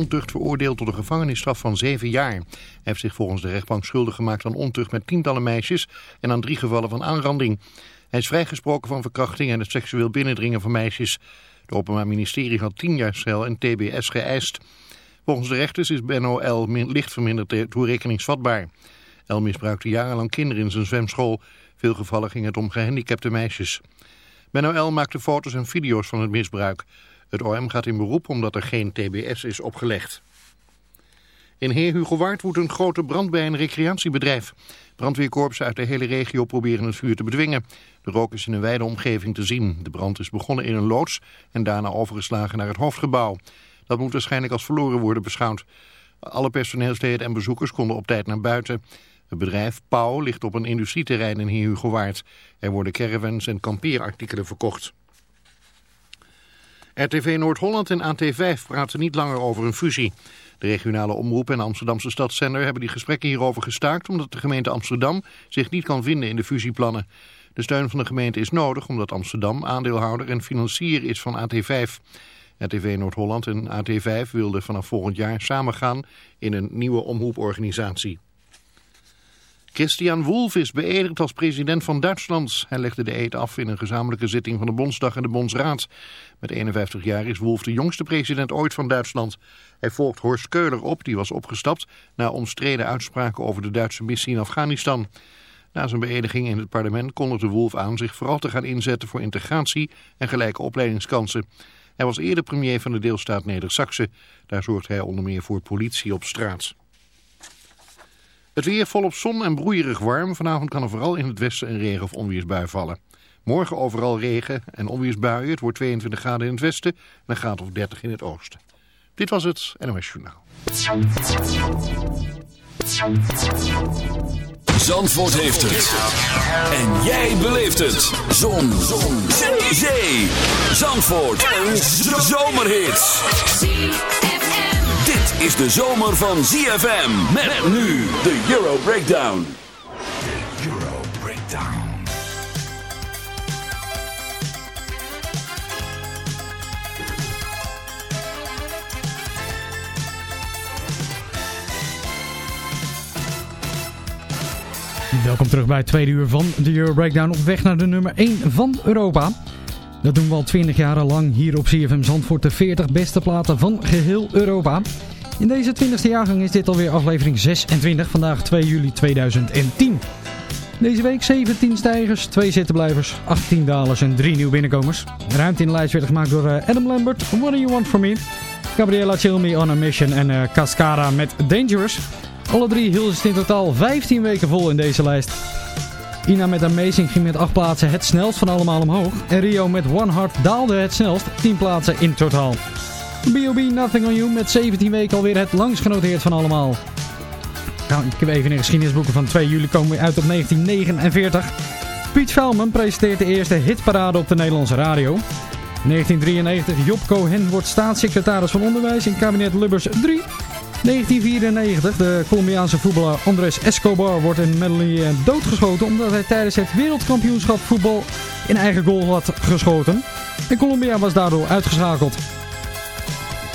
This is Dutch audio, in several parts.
ontucht veroordeeld tot een gevangenisstraf van zeven jaar. Hij heeft zich volgens de rechtbank schuldig gemaakt aan ontucht met tientallen meisjes en aan drie gevallen van aanranding. Hij is vrijgesproken van verkrachting en het seksueel binnendringen van meisjes. Het Openbaar Ministerie had tien jaar cel en tbs geëist. Volgens de rechters is Benno L. licht verminderd toerekeningsvatbaar. El misbruikte jarenlang kinderen in zijn zwemschool. Veel gevallen ging het om gehandicapte meisjes. Benno L. maakte foto's en video's van het misbruik. Het OM gaat in beroep omdat er geen TBS is opgelegd. In Heer Hugo Waard woedt een grote brand bij een recreatiebedrijf. Brandweerkorpsen uit de hele regio proberen het vuur te bedwingen. De rook is in een wijde omgeving te zien. De brand is begonnen in een loods en daarna overgeslagen naar het hoofdgebouw. Dat moet waarschijnlijk als verloren worden beschouwd. Alle personeelsleden en bezoekers konden op tijd naar buiten. Het bedrijf Pauw ligt op een industrieterrein in Heer Hugo Waard. Er worden caravans en kampeerartikelen verkocht. RTV Noord-Holland en AT5 praten niet langer over een fusie. De regionale omroep en Amsterdamse stadszender hebben die gesprekken hierover gestaakt... omdat de gemeente Amsterdam zich niet kan vinden in de fusieplannen. De steun van de gemeente is nodig omdat Amsterdam aandeelhouder en financier is van AT5. RTV Noord-Holland en AT5 wilden vanaf volgend jaar samengaan in een nieuwe omroeporganisatie. Christian Wolff is beëdigd als president van Duitsland. Hij legde de eed af in een gezamenlijke zitting van de Bondsdag en de Bondsraad. Met 51 jaar is Wolff de jongste president ooit van Duitsland. Hij volgt Horst Keuler op, die was opgestapt... na omstreden uitspraken over de Duitse missie in Afghanistan. Na zijn beëdiging in het parlement kondigde Wolff aan zich vooral te gaan inzetten voor integratie en gelijke opleidingskansen. Hij was eerder premier van de deelstaat Neder-Saxe. Daar zorgt hij onder meer voor politie op straat. Het weer volop zon en broeierig warm. Vanavond kan er vooral in het westen een regen- of onweersbui vallen. Morgen overal regen en onweersbuien. Het wordt 22 graden in het westen en een graad of 30 in het oosten. Dit was het NOS Journaal. Zandvoort heeft het. En jij beleeft het. Zon. Zon. Zee. Zandvoort. Een zomerhit is de zomer van ZFM. Met, nu de Euro Breakdown. De Euro Breakdown. Welkom terug bij het tweede uur van de Euro Breakdown op weg naar de nummer 1 van Europa. Dat doen we al 20 jaar lang hier op CFM Zandvoort, de 40 beste platen van geheel Europa. In deze 20e jaargang is dit alweer aflevering 26, vandaag 2 juli 2010. Deze week 17 stijgers, 2 zittenblijvers, 18 dalers en 3 nieuwe binnenkomers. ruimte in de lijst werd gemaakt door eh, Adam Lambert, What Do You Want From Me? Gabriella Chilmi On A Mission en uh, Cascada met Dangerous. Alle drie hielden het in totaal 15 weken vol in deze lijst. Ina met Amazing ging met 8 plaatsen het snelst van allemaal omhoog. En Rio met One Heart daalde het snelst, 10 plaatsen in totaal. B.O.B. Nothing On You met 17 weken alweer het langst genoteerd van allemaal. Nou, ik heb even in de geschiedenisboeken van 2 juli komen we uit op 1949. Piet Velman presenteert de eerste hitparade op de Nederlandse radio. 1993, Job Cohen wordt staatssecretaris van Onderwijs in kabinet Lubbers 3. 1994, de Colombiaanse voetballer Andres Escobar wordt in Medellin doodgeschoten omdat hij tijdens het wereldkampioenschap voetbal in eigen goal had geschoten. En Colombia was daardoor uitgeschakeld.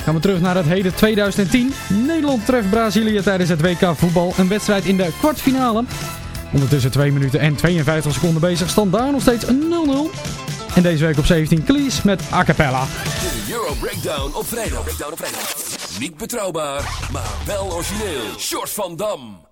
Gaan we terug naar het heden 2010. Nederland treft Brazilië tijdens het WK voetbal. Een wedstrijd in de kwartfinale. Ondertussen 2 minuten en 52 seconden bezig. Stand daar nog steeds 0-0. En deze week op 17 Klies met A Cappella. De Euro Breakdown op vrijdag. Breakdown op. Niet betrouwbaar, maar wel origineel. Short van Dam.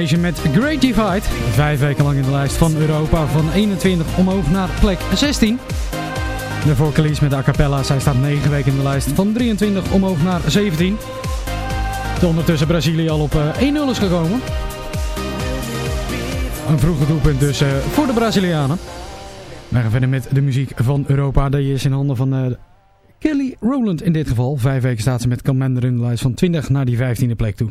Nation met Great Divide. Vijf weken lang in de lijst van Europa. Van 21 omhoog naar plek 16. De vocalist met de a cappella. Zij staat 9 weken in de lijst. Van 23 omhoog naar 17. De ondertussen Brazilië al op 1-0 eh, is gekomen. Een vroege doelpunt dus uh, voor de Brazilianen. We gaan verder met de muziek van Europa. Die is in handen van uh, Kelly Rowland in dit geval. Vijf weken staat ze met Commander in de lijst van 20 naar die 15e plek toe.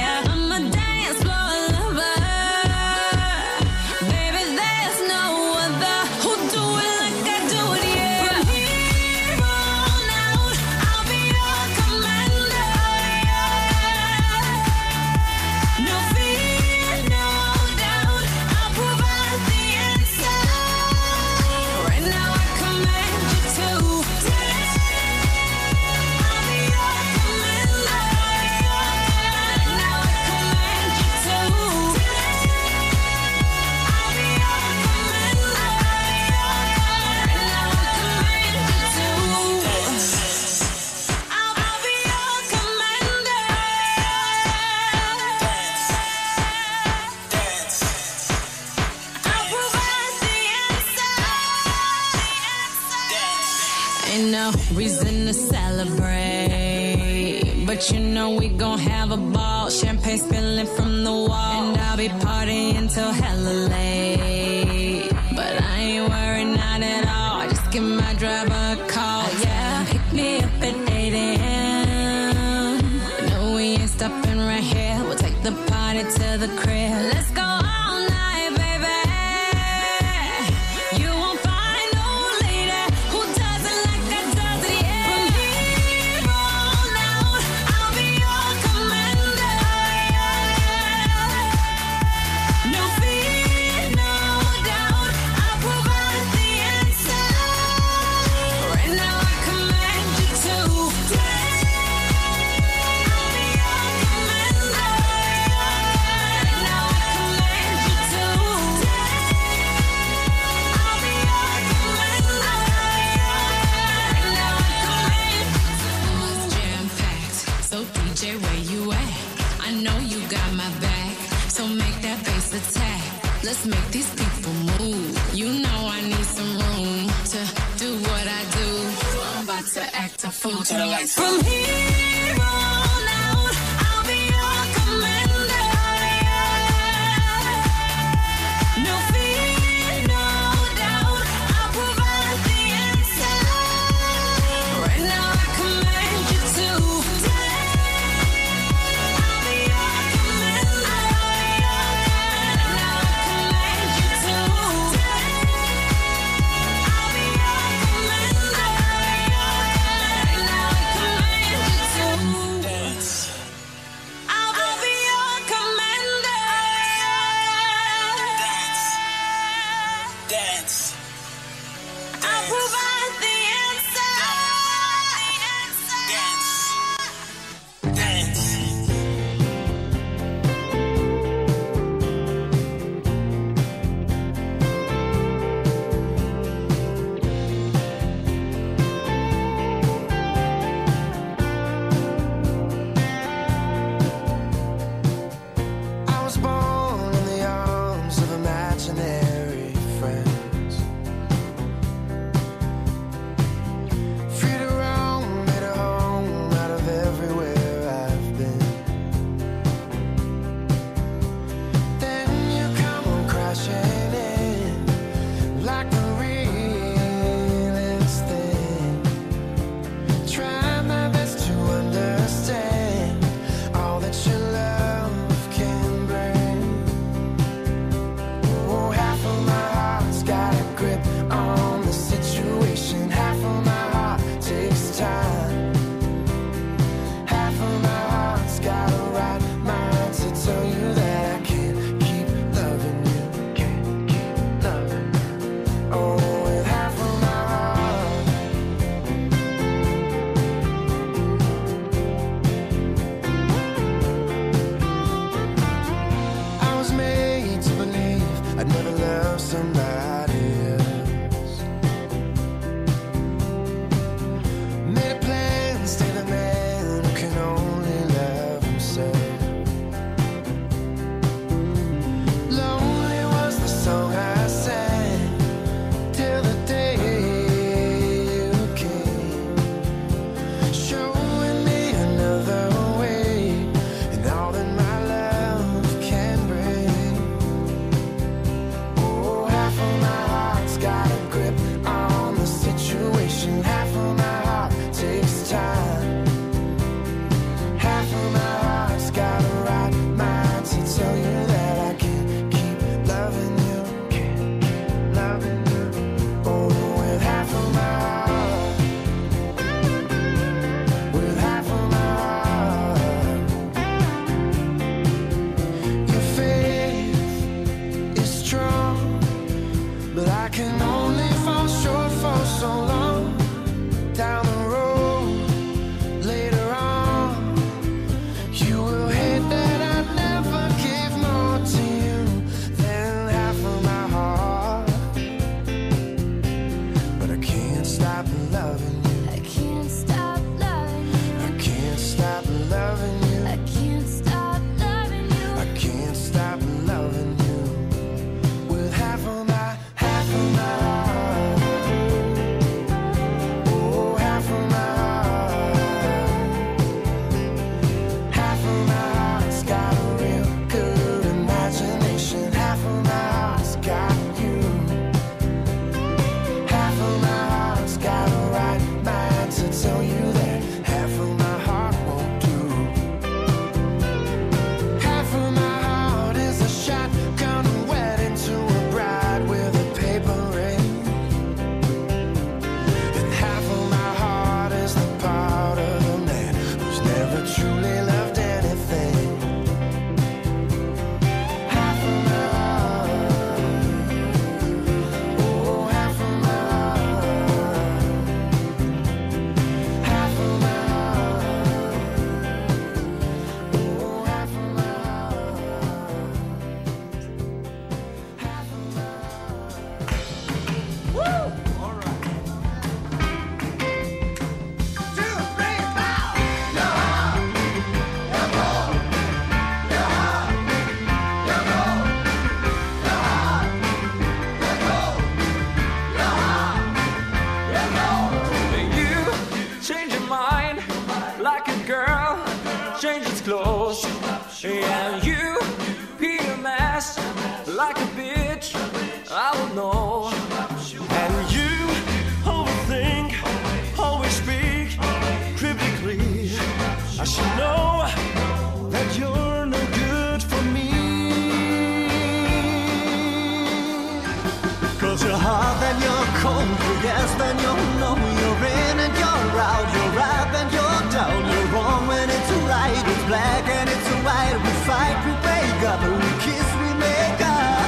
Yes, then you know you're in and you're out, you're up and you're down, you're wrong when it's right, it's black and it's white, we fight, we wake up, we kiss, we make up.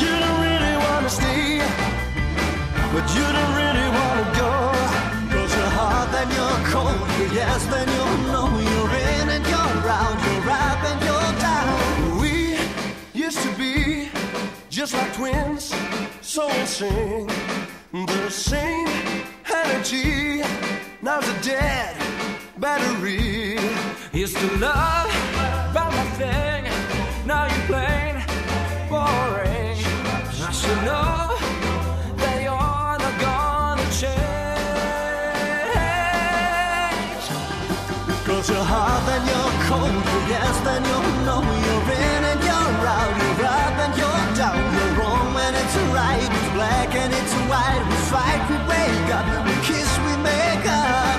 You don't really wanna stay, but you don't really wanna go. Cause you're hot and you're cold, yes, then you know you're in and you're out, you're up and you're down. We used to be just like twins, so in. The same energy, now's a dead battery. Used to love about my thing, now you're plain boring. I should know that you're not gonna change. You're hot and you're cold, you're yes, then you're in it's right, it's black and it's white, we fight, we wake up, we kiss, we make up.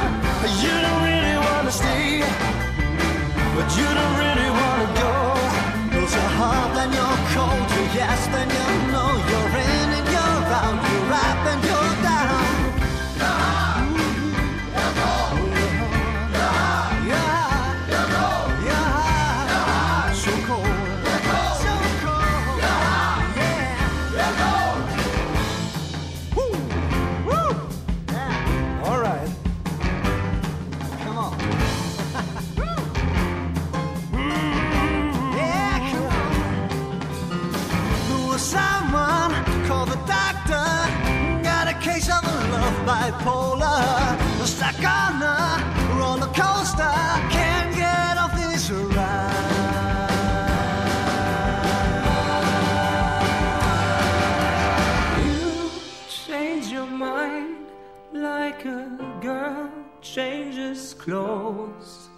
You don't really wanna stay, but you don't really wanna go. Cause you're hot and you're cold, you're yes, then you're Stuck on a roller coaster. Can't get off this ride. You change your mind like a girl changes clothes.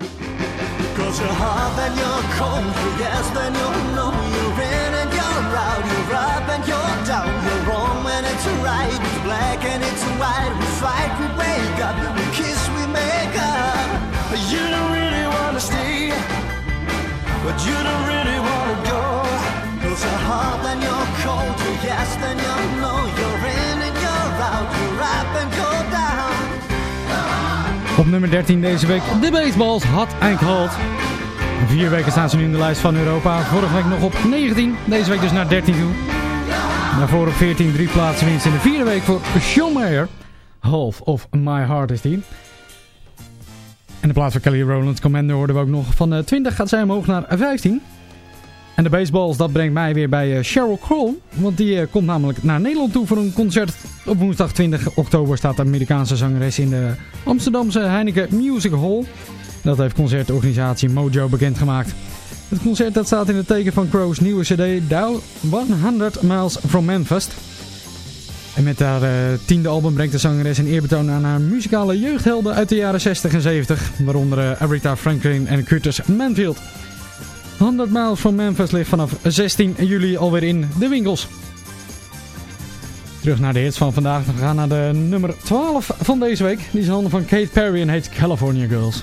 Cause you're you're yes, then you know you're in and you're out, you're up and you're down, wrong when it's right, it's black and it's white, we fight, we wake up, we kiss, we make up. You don't really wanna stay, but you don't really wanna go. Cause you're hot and you're cold, you're yes, then you know you're in and you're out, you're up and you're down. Op nummer 13 deze week de baseballs hot en cold. Vier weken staan ze nu in de lijst van Europa. Vorige week nog op 19, deze week dus naar 13 toe. Daarvoor op 14 drie plaatsen winst in de vierde week voor Sean. Half of My Heart is die. En de plaats van Kelly Rowland Commander hoorden we ook nog. Van eh, 20 gaat zij omhoog naar 15. En de baseballs, dat brengt mij weer bij eh, Sheryl Crow. Want die eh, komt namelijk naar Nederland toe voor een concert. Op woensdag 20 oktober staat de Amerikaanse zangeres in de Amsterdamse Heineken Music Hall. Dat heeft concertorganisatie Mojo bekendgemaakt. Het concert dat staat in het teken van Crow's nieuwe cd Down 100 Miles from Memphis. En met haar eh, tiende album brengt de zangeres een eerbetoon aan haar muzikale jeugdhelden uit de jaren 60 en 70. Waaronder eh, Aretha Franklin en Curtis Manfield. 100 Miles from Memphis ligt vanaf 16 juli alweer in de winkels. Terug naar de hits van vandaag. We gaan naar de nummer 12 van deze week. Die is handen van Kate Perry en heet California Girls.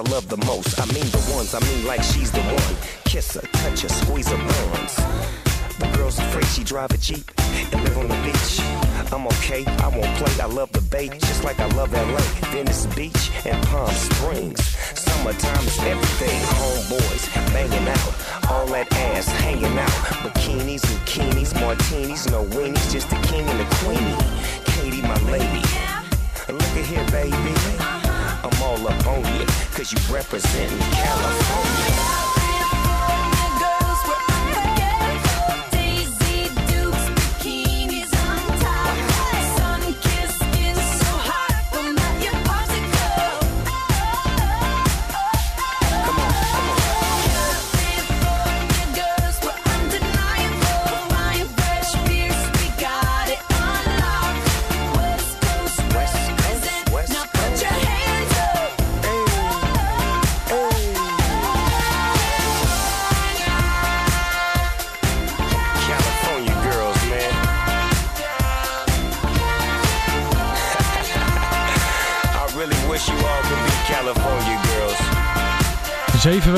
I love the most. I mean the ones, I mean like she's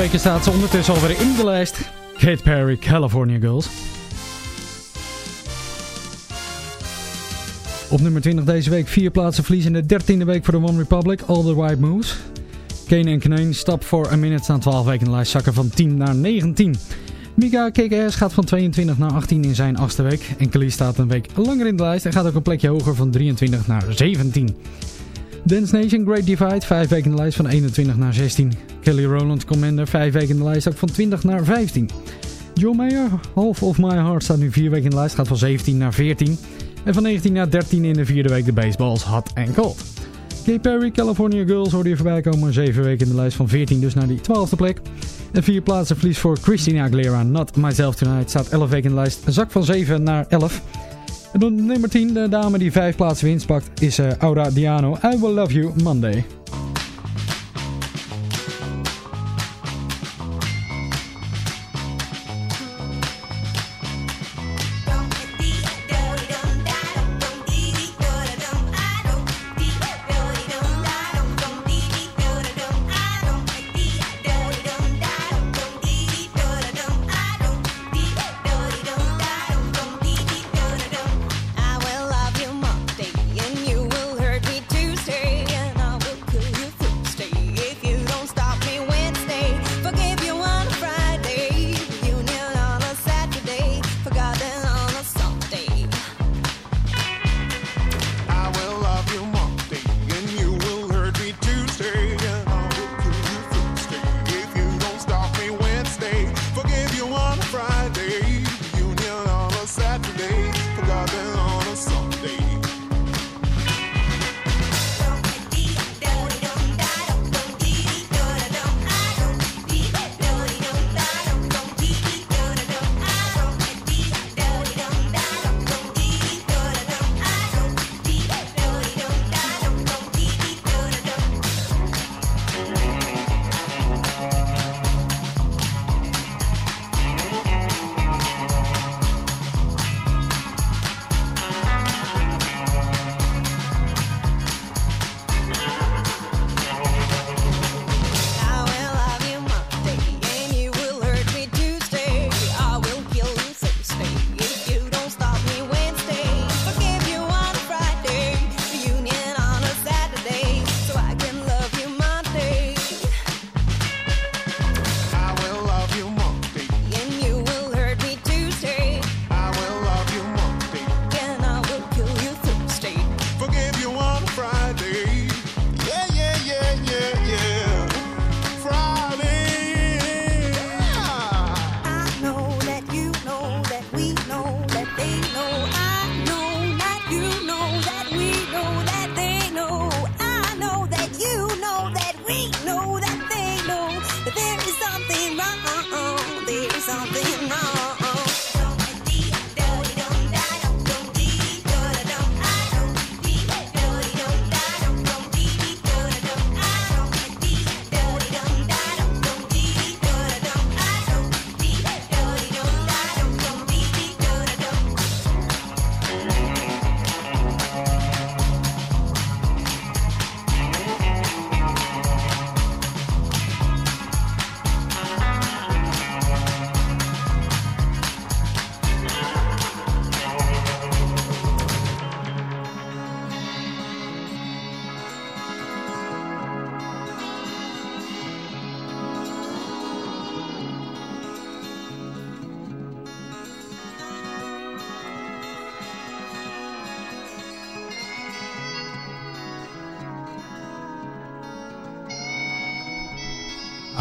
weken staat ze ondertussen alweer in de lijst. Kate Perry, California Girls. Op nummer 20 deze week vier plaatsen verlies in de dertiende week voor de One Republic, All the Right Moves. Kane en Kneen, Stap for a Minute staan 12 weken in de lijst, zakken van 10 naar 19. Mika KKS gaat van 22 naar 18 in zijn achtste week. En Kelly staat een week langer in de lijst en gaat ook een plekje hoger van 23 naar 17. Dance Nation Great Divide, 5 weken in de lijst van 21 naar 16. Kelly Rowland Commander, 5 weken in de lijst, ook van 20 naar 15. John Mayer, Half of My Heart, staat nu 4 weken in de lijst, gaat van 17 naar 14. En van 19 naar 13 in de vierde week de baseballs Hot and Cold. Kay Perry, California Girls hoorde je voorbij komen. 7 weken in de lijst van 14 dus naar die 12e plek. En 4 plaatsen verlies voor Christina Aguilera, Not Myself Tonight. Staat 11 weken in de lijst, zak van 7 naar 11. En nummer 10, de dame die 5 plaatsen winst pakt, is eh, Aura Diano. I Will Love You Monday.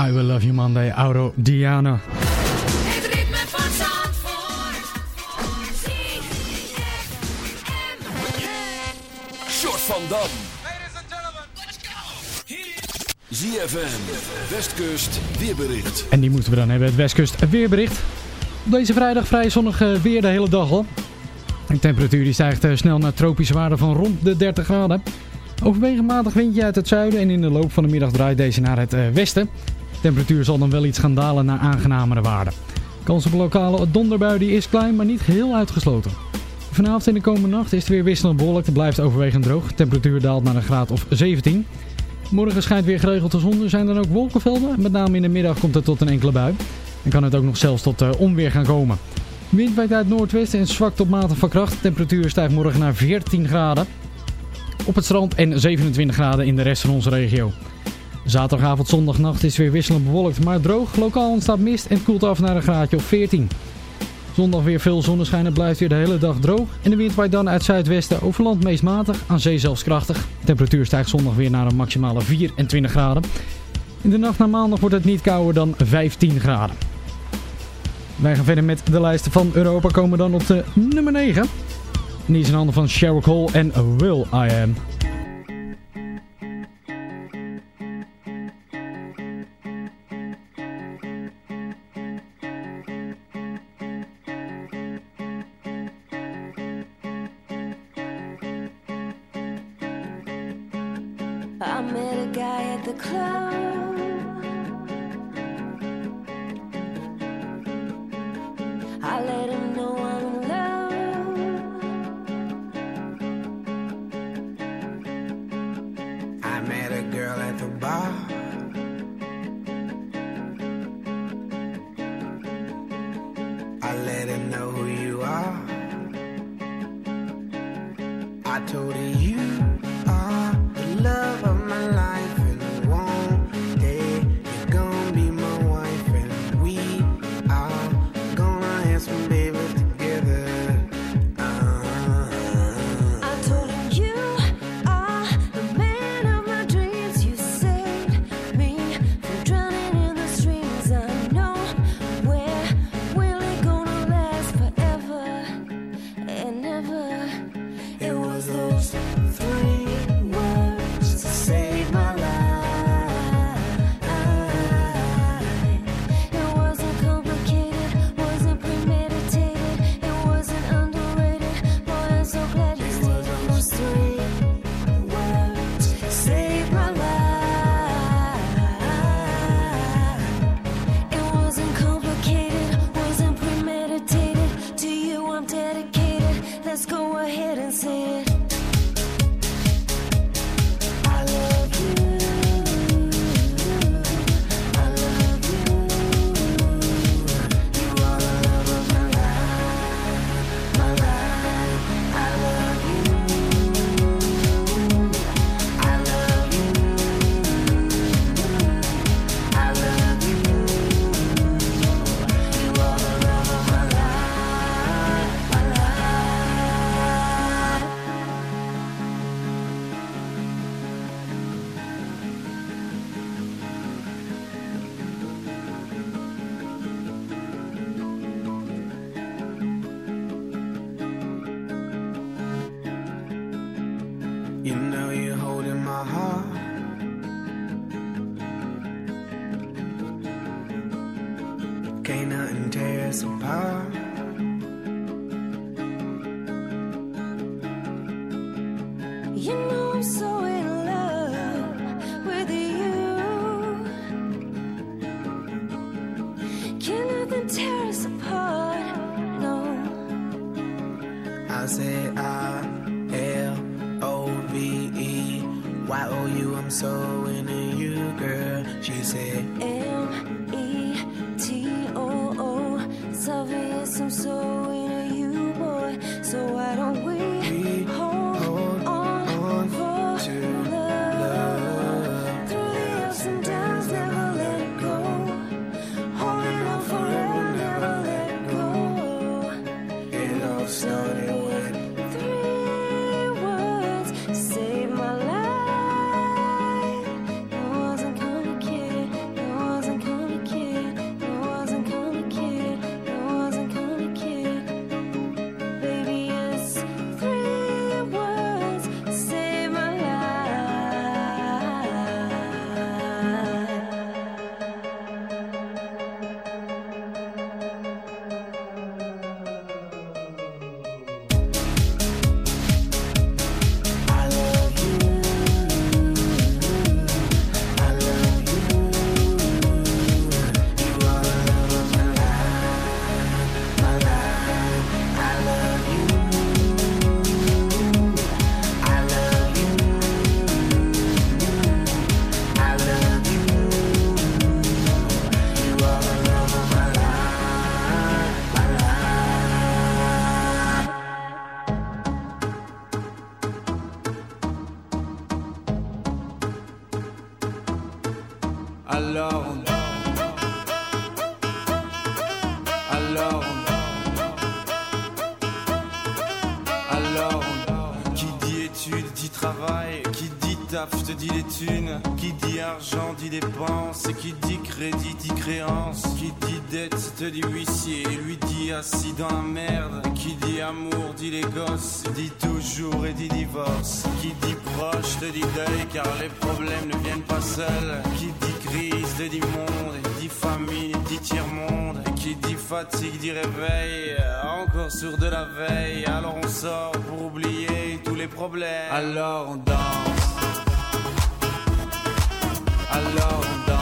I Will Love You Monday, Auro Diana. Het ritme van Zandvoort. Short van Dam. ZFM, Westkust, weerbericht. En die moeten we dan hebben, het Westkust weerbericht. Op deze vrijdag vrij zonnig weer de hele dag al. De temperatuur die stijgt eh, snel naar tropische waarden van rond de 30 graden. Overwegend matig windje uit het zuiden en in de loop van de middag draait deze naar het eh, westen. Temperatuur zal dan wel iets gaan dalen naar aangenamere waarden. Kans op lokale donderbui die is klein, maar niet geheel uitgesloten. Vanavond en de komende nacht is het weer wisselend bewolkt. Het blijft overwegend droog. Temperatuur daalt naar een graad of 17. Morgen schijnt weer geregeld de zon. Er zijn dan ook wolkenvelden. Met name in de middag komt het tot een enkele bui. En kan het ook nog zelfs tot eh, onweer gaan komen. Wind waait uit noordwesten en zwakt tot matig van kracht. Temperatuur stijgt morgen naar 14 graden op het strand en 27 graden in de rest van onze regio. Zaterdagavond, zondagnacht is weer wisselend bewolkt, maar droog. Lokaal ontstaat mist en koelt af naar een graadje of 14. Zondag weer veel zonneschijn, het blijft weer de hele dag droog. En de wind waait dan uit zuidwesten over land meest matig, aan zee zelfs krachtig. De temperatuur stijgt zondag weer naar een maximale 24 graden. In de nacht naar maandag wordt het niet kouder dan 15 graden. Wij gaan verder met de lijsten van Europa, komen dan op de nummer 9. En die is in handen van Sheryl Cole en Will I Am. So proche te dit deuil Car les problèmes ne viennent pas seuls. Qui dit crise te dit monde dit famille dit tiers-monde Et qui dit fatigue dit réveil Encore sur de la veille. Alors on sort pour oublier tous les problèmes. Alors on danse. Alors on danse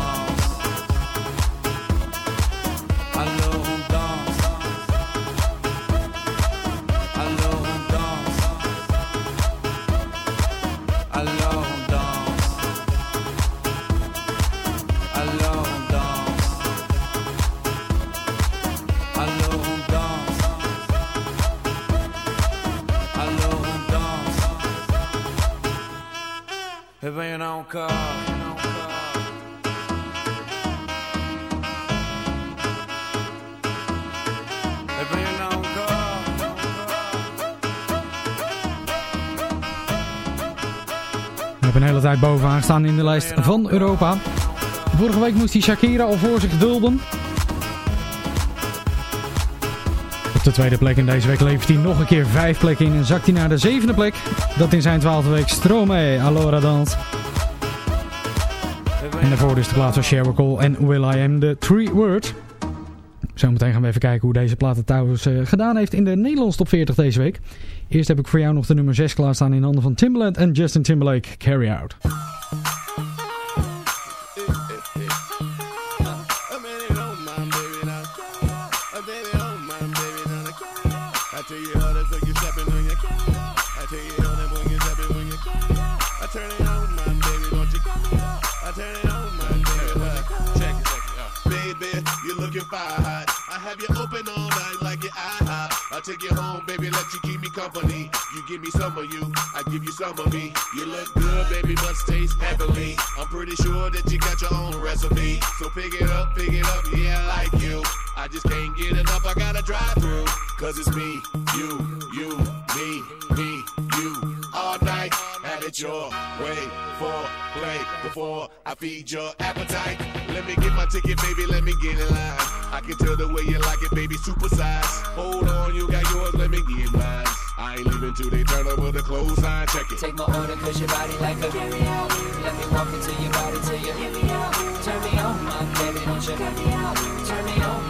Een hele tijd bovenaan staan in de lijst van Europa. Vorige week moest hij Shakira al voor zich dulden. Op de tweede plek en deze week levert hij nog een keer vijf plekken in en zakt hij naar de zevende plek. Dat in zijn twaalfde week Stromae, Allora Dans. En daarvoor dus de plaats van Sheryl en Will I Am, de Three Word. Zometeen gaan we even kijken hoe deze plaat het trouwens eh, gedaan heeft in de Nederlands top 40 deze week. Eerst heb ik voor jou nog de nummer 6 klaarstaan in handen van Timbaland en Justin Timberlake, Carry Out. I'll take you home, baby, let you keep me company. You give me some of you, I give you some of me. You look good, baby, must taste heavenly. I'm pretty sure that you got your own recipe. So pick it up, pick it up, yeah, I like you. I just can't get enough, I gotta drive through. Cause it's me, you, you, me, me, you. All night, have it your way for play before I feed your appetite. Let me get my ticket, baby, let me get in line. I can tell the way you like it, baby, super size. Hold on, you got yours, let me get mine. I ain't leaving till they turn over the clothesline, check it. Take my order cause your body like a carry out. Let me walk into your body till you hear me out. Turn me on, my baby, don't you carry out. Turn me on,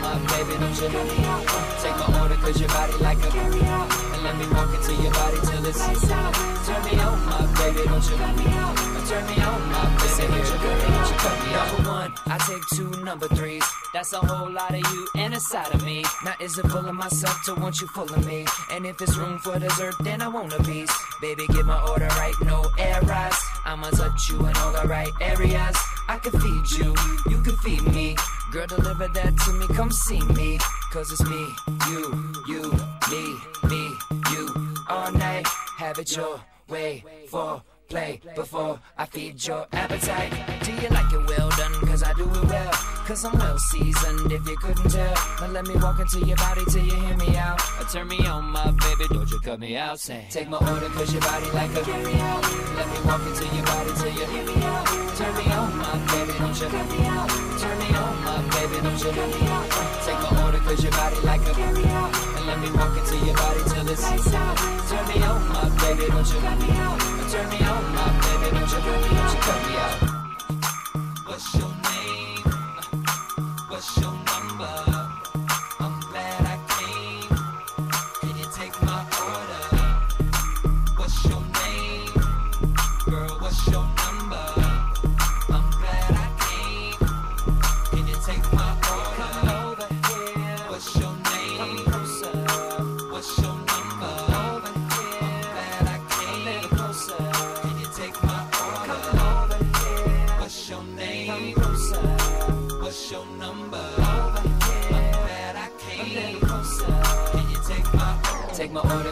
baby, don't you carry out. Take my order cause your body like a carry out. And let me walk into your body till it's lights out. Turn me on, my baby, don't you carry out. Turn me on, my baby, don't you carry out. You cut me out. Number one, I take two number threes. That's a whole lot of you and a side of me. Now is it full of myself to want you full of me? And if it's room for dessert, then I want a piece. Baby, get my order right, no errors. I'ma touch you in all the right areas. I can feed you, you can feed me. Girl, deliver that to me, come see me. Cause it's me, you, you, me, me, you. All night, have it your way for play before I feed your appetite. Do you like it well done? Cause I do it well. Cause I'm well seasoned if you couldn't tell. Now let me walk into your body till you hear me out. Or turn me on, my baby, don't you cut me out. Say, take my order cause your body like a carry out. Let me walk into your body till you hear me out. Turn me on, my baby, don't you cut me out. Turn me on, my baby, don't you cut me out. Take my order cause your body like a carry out. And let me walk into your body till it's lights out. Turn me on, my baby, don't you cut me out. Turn me on, my baby, don't you cut me, don't you cut me out.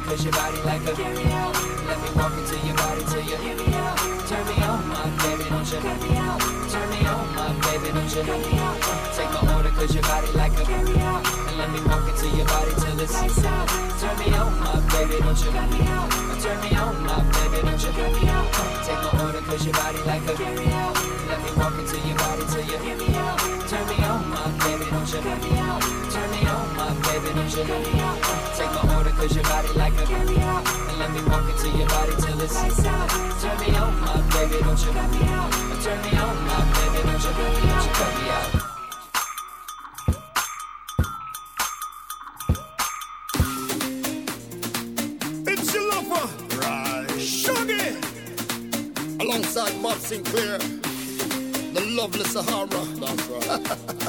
Take my order cause your body like a carry out. Let me walk into your body till you hear me out. Turn me on, my baby, don't you cut me out. Turn me on, my baby, don't you cut me out. Take my order cause your body like a carry out. And let me walk into your body till it's lights out. Turn me on, my baby, don't you cut me out. Turn me on, my baby, don't you cut me out. Take my order cause your body like a carry out. Let me walk into your body till you hear me out. Turn me on, my baby, don't you cut me out. Baby, don't you cut me out. Take my order cause your body like a carry out. And let me walk into your body till it's lights out. Turn me on, my baby, don't you cut me out. Turn me on, my baby, don't you cut me, don't you cut me out. It's your lover. Right. Shuggy. Alongside Bob Sinclair. The lovely Sahara. That's right.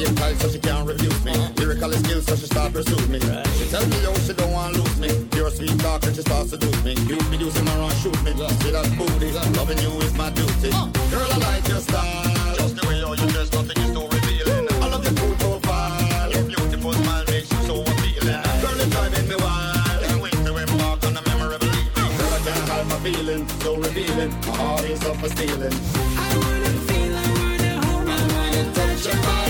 Game tight so she can't refuse me. Lyrical skills so she start pursue me. She tell me yo she don't want lose me. Pure sweet talk and she starts seduce me. You be using my run shoot me. See that booty. Loving you is my duty. Uh. Girl I like your style. Just the way you you dress nothing is too revealing. I love your cool profile. Your beautiful smile makes you so appealing. Girl it's driving me wild. Can't wait to embark on a memorable evening. Girl I can't hide my feeling. So revealing. My heart is up for stealing. I wanna feel, I wanna hold, I wanna touch your body.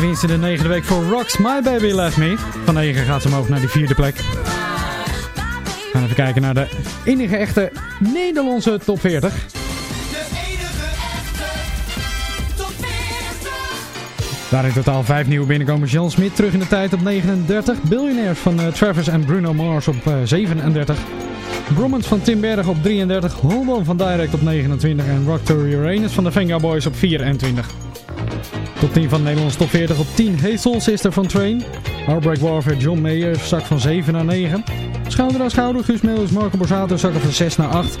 Me. Vijf plaatsen winst in de negende week voor Rocks My Baby Left Me. Van 9 gaat ze omhoog naar die vierde plek. We gaan even kijken naar de enige echte Nederlandse top 40. Daar in totaal vijf nieuwe binnenkomen. Jan Smit terug in de tijd op 39. Billionaires van eh, Travis en Bruno Mars op eh, 37. Brommans van Tim Berg op 33. Hold On van Direct op 29. En Rock to Uranus van de Venga Boys op 24. Top 10 van de Nederlandse top 40 op 10. Hey Soul Sister van Train. Heartbreak Warfare John Mayer zak van 7 naar 9. Schouder aan schouder Guus Meeuwis Marco Borsato zakken van 6 naar 8.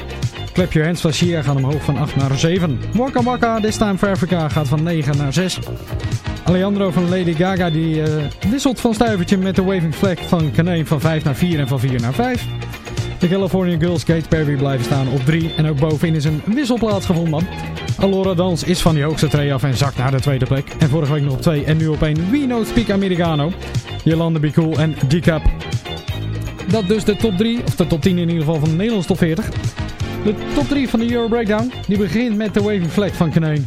Clap Your Hands van Sia gaat omhoog van 8 naar 7. Waka Waka This Time for Africa gaat van 9 naar 6. Alejandro van Lady Gaga die eh, wisselt van stuivertje met de Waving Flag van Kaneen van 5 naar 4 en van 4 naar 5. De California Girls Kate Perry blijven staan op 3 en ook bovenin is een wisselplaats gevonden. Alora Dans is van die hoogste tree af en zakt naar de tweede plek. En vorige week nog op 2 en nu op 1 We Know Speak Americano. Jolanda Be Cool en D-Cup. Dat dus de top 3, of de top 10 in ieder geval van de Nederlandse top 40. De top 3 van de Euro Breakdown, die begint met de Waving Flag van Kaneen.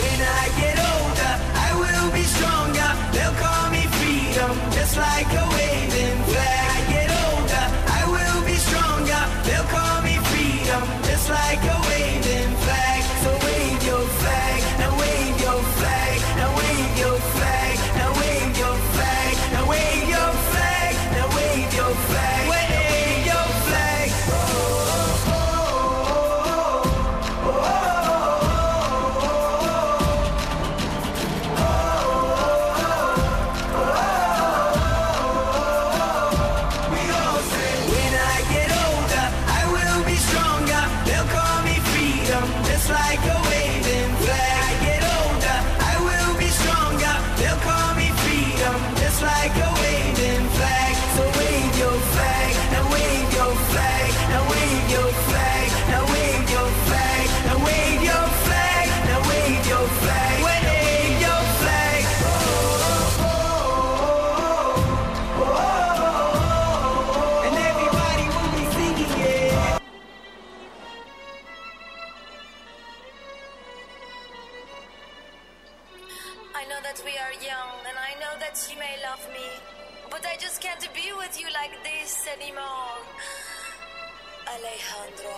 when I get older, I will be stronger. They'll call me freedom, just like a waving Alejandro.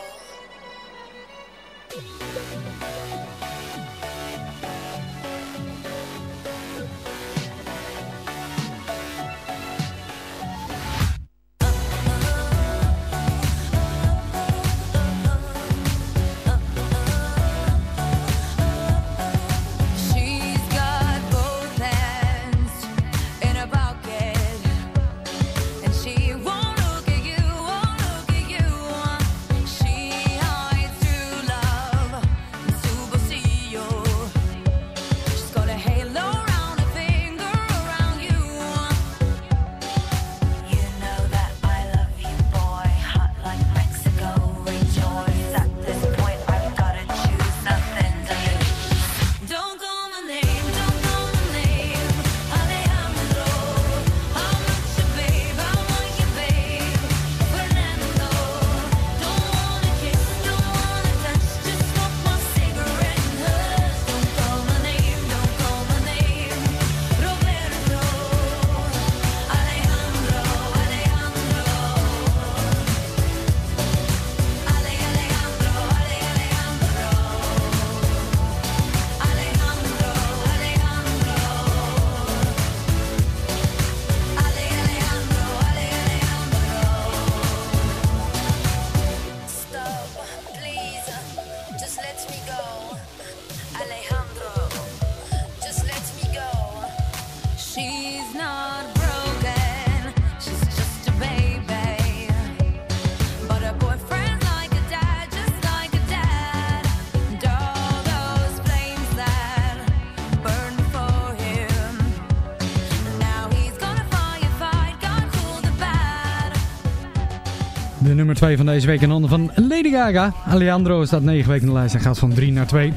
Nummer 2 van deze week in handen van Lady Gaga. Alejandro staat 9 weken in de lijst en gaat van 3 naar 2.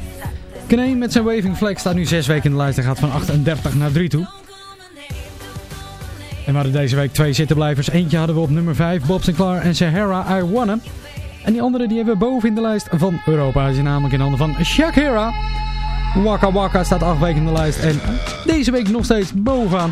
Kane met zijn Waving Flag staat nu 6 weken in de lijst en gaat van 38 naar 3 toe. En we hadden deze week twee zittenblijvers. Eentje hadden we op nummer 5, Bob Sinclair en Sahara I Wanna. En die andere die hebben we boven in de lijst van Europa. Is namelijk in handen van Shakira. Waka Waka staat 8 weken in de lijst en deze week nog steeds bovenaan.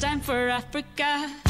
time for Africa.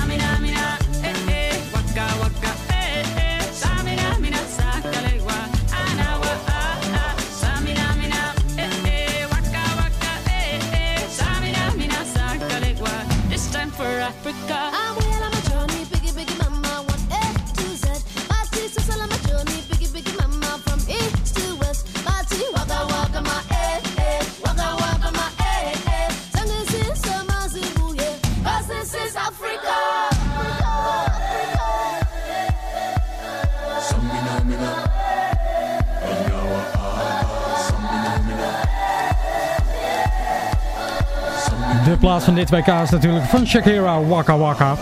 De plaats van dit WK is natuurlijk van Shakira Waka Waka.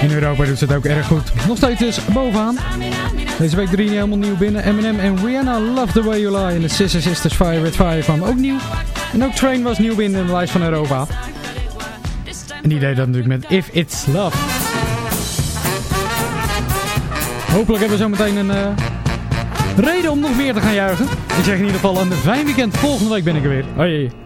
In Europa doet ze het ook erg goed. Nog steeds dus bovenaan. Deze week drie helemaal nieuw binnen. Eminem en Rihanna Love The Way You Lie. En de Sister Sisters Fire With Fire kwam ook nieuw. En ook Train was nieuw binnen in de lijst van Europa. En die deed dat natuurlijk met If It's Love. Hopelijk hebben we zo meteen een eh, reden om nog meer te gaan juichen. Ik zeg in ieder geval een fijn weekend. Volgende week ben ik er weer. Hoi.